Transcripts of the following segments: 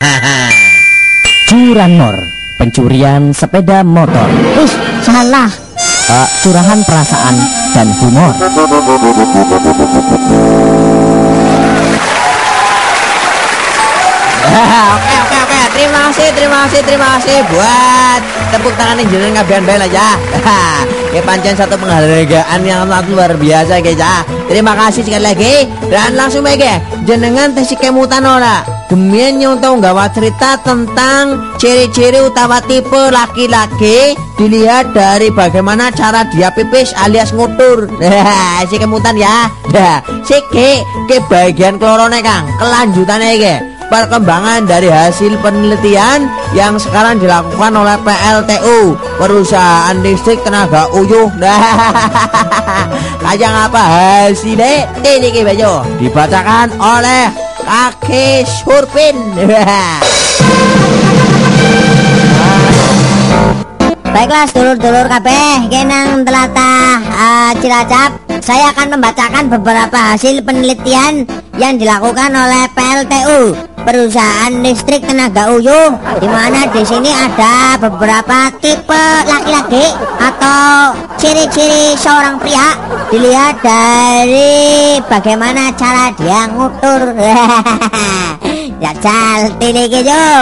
Curanmor, pencurian sepeda motor. Ih, salah. Uh, curahan perasaan dan humor. oke oke oke terima kasih terima kasih terima kasih buat tepuk tangan yang jenengan ngabian bae aja ya pancen satu penghargaan yang sangat luar biasa guys ya terima kasih sekali lagi dan langsung baik jenengan tes kemutan ora Gemien yang tahu gawa cerita tentang ciri-ciri utama tipe laki-laki dilihat dari bagaimana cara dia pipis alias ngutur. si kemutan ya. si ke ke bagian klorone Kang. Kelanjutannya ke perkembangan dari hasil penelitian yang sekarang dilakukan oleh PLTU perusahaan listrik tenaga uyuh kayak apa hasilnya ini baju dibacakan oleh kaki surpin. Baiklah dulur-dulur kabeh kenang telatah uh, Cilacap. Saya akan membacakan beberapa hasil penelitian yang dilakukan oleh PLTU perusahaan listrik tenaga uyuh di mana? Di sini ada beberapa tipe laki-laki atau ciri-ciri seorang pria dilihat dari bagaimana cara dia ngutur. Jajal tilih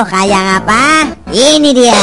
kayak apa? Ini dia.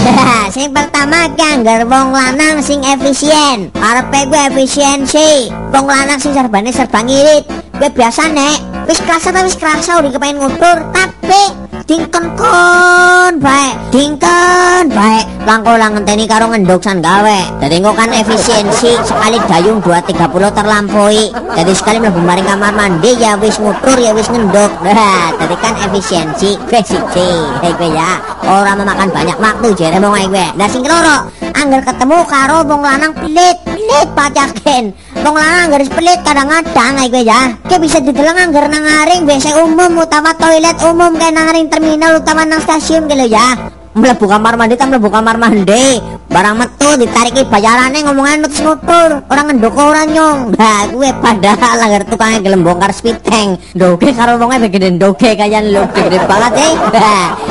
Sing pertama ganggar wong lanang sing efisien. Arepe gue efisiensi. Wong lanang sing serbane serba ngirit gue biasa nek. Wis kerasa tapi wis kerasa udah kepengen ngutur tapi dingken kon baik dingken baik. Langko lang ngenteni karo ngendoksan gawe. Jadi kan efisiensi sekali dayung 230 terlampaui. Jadi sekali mlebu maring kamar mandi ya wis ngutur ya wis ngendok nah jadi kan efisiensi siji. Hei gue ya orang memakan banyak waktu jere mau gue nah sing keloro anggar ketemu karo wong lanang pelit pelit pacaken wong lanang garis pelit kadang-kadang gue ya. Ke bisa dideleng anggar nangaring WC umum utawa toilet umum kayak nangaring terminal utawa nang stasiun gitu ya mlebu kamar mandi tak mlebu kamar mandi. Barang metu ditariki bayarannya ngomongnya nutus nutur orang ngendok orang nyong. Nah gue padahal langgar tukangnya gelem bongkar spiteng doge karo wongnya begini doge kayak lo gede banget eh.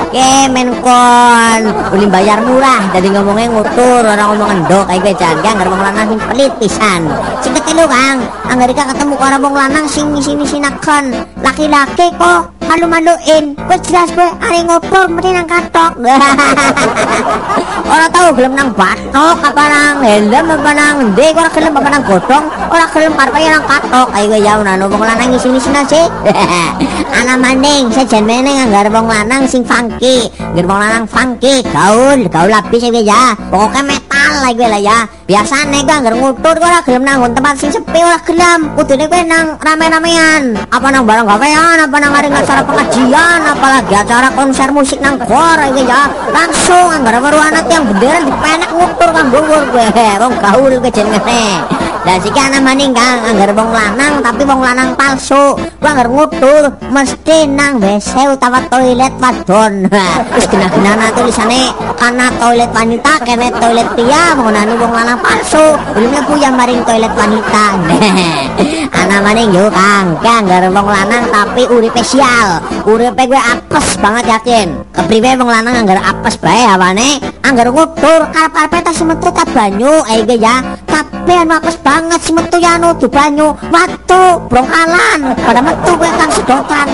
Ke menkon. Uli bayar murah. Jadi ngomongnya ngutur orang ngomong ngendok kayak gue jaga nggak ngomong lanang sing pelit pisan. Sing ketilu kang. Anggarika ketemu karo wong lanang sing sini sinakan laki-laki kok malu-maluin. Wis jelas gue are ngobrol mesti nang katok. Ora tau gelem nang batok apa nang helm apa nang ndi ora gelem apa nang godhong ora gelem karepe nang katok. Ayo ya nang wong lanang ngisi-ngisi sih ana maning sejen meneng anggar wong lanang sing funky. Ngger wong lanang funky gaul gaul lapis ya. Pokoknya metal lagi lah ya. Biasane gue anggar ngutur gue ora gelem nang tempat sing sepi ora gelem. Kudune gue nang rame-ramean. Apa nang barang gawean apa nang ngaring acara pengajian apalagi acara konser musik nang gor gitu ya. Langsung anggar baru anak yang benderan dipenek ngutur kan dhuwur gue wong gaul gue jenenge lah siki ana maning Kang anggar wong lanang tapi wong lanang palsu. Gua anggar ngutur mesti nang WC utawa toilet wadon. Wis kena-kena tulisane kana toilet wanita kene toilet pria. Mengenani wong lanang palsu. Belum yang maring toilet wanita. Ana maning yo Kang. Kang anggar wong lanang tapi uripe spesial uripe gue apes banget yakin. Kepriwe wong lanang anggar apes bae hawane. Anggar ngutur karep-karepe tas metu ta banyu. Eh ya anu apes banget si metu ya anu banyu watu brongkalan pada metu gue kan sedotan.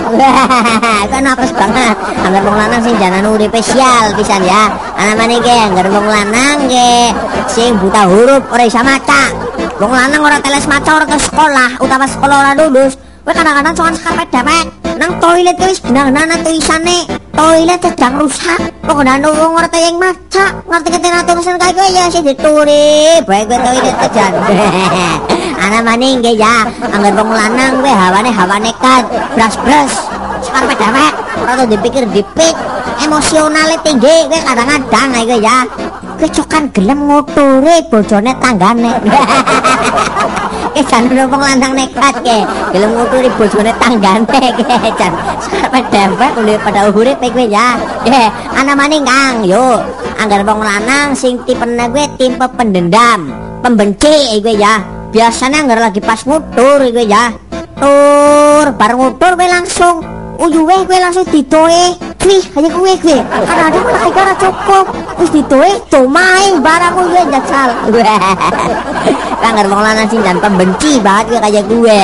Kan apes banget. Anggar wong lanang sing jalan uripe spesial pisan ya. Ana maneh ge anggar wong lanang ge sing buta huruf ora bisa maca. Wong lanang ora teles maca ora ke sekolah. Utawa sekolah ora lulus. Kowe kadang-kadang cuman sekarang dewek nang toilet wis benang-benang tulisane toilet sedang rusak. Kok nang wong ngerti yang maca, ngerti ketena tulisan kayak gue ya sih dituri. Baik gue toilet aja. Ana maning ge ya, anggar wong lanang gue hawane hawa nekat, bras-bras. Sekarang dewek, ora tuh dipikir dipik, emosionalnya tinggi, gue kadang-kadang kayak gue ya. Gue cokan gelem nguturi bojone tanggane. Jan wong lanang nekat ke. Gelem nguturi bojone tanggane ke jan. Sampe dempet ulih pada urip kowe ya. Eh ana maning Kang, yo. Anggar wong lanang sing tipene gue tipe pendendam, pembenci kowe ya. Biasanya anggar lagi pas ngutur kowe ya. ngutur bar ngutur kowe langsung uyuwe kowe langsung didoe Kaya kowe kowe. Kan ada malah iki ora cukup. Wis didoe domae barang jajal. Lah ngar wong lanang sing jan pembenci banget kowe kaya kowe.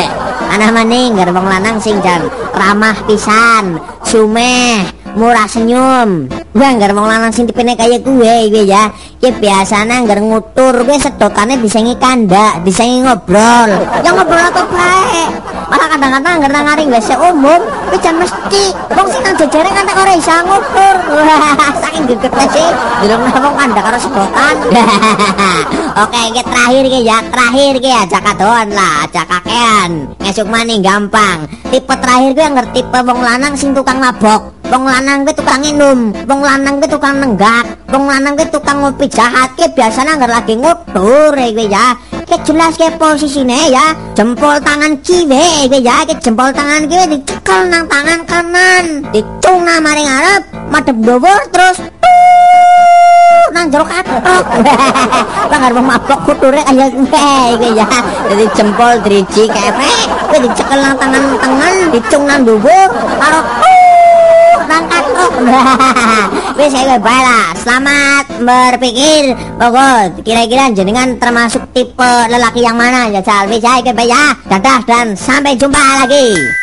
Anah maning ngar wong lanang sing jan ramah pisan, sumeh, murah senyum. Gua ngar wong lanang sing tipene kaya kowe kowe ya. Ya biasanya ngar ngutur kowe sedotane disengi kandak, disengi ngobrol. Ya ngobrol apa bae. Malah kadang-kadang ngar nang WC umum, kowe jan mesti wong sing nang jejere kan tak ora isa ngutur. Saking gegete sih. Delok wong kandak karo sedotan. Oke, iki terakhir iki ya, terakhir iki aja kadoan lah, aja kakean. Ngesuk maning gampang. Tipe terakhir kuwi ngerti tipe wong lanang sing tukang mabok. Wong lanang kuwi tukang minum, wong lanang kuwi tukang nenggak, wong lanang kuwi tukang ngopi jahat ki biasanya nggak lagi ngutur iki ya. Ki jelas ke posisine ya, jempol tangan kiwe iki ya, ki jempol tangan kiwe dicekel nang tangan kanan, dicung nang maring arep, madhep dhuwur terus nang jero katok. Bangar wong mabok kuture kaya iki ya. Jadi jempol driji kepek, kuwi dicekel nang tangan tengen, dicung nang dhuwur karo nang katok. Wis ae bae lah. Selamat berpikir. Pokok kira-kira jenengan termasuk tipe lelaki yang mana ya, Jal? Wis ae bae ya. Dadah dan sampai jumpa lagi.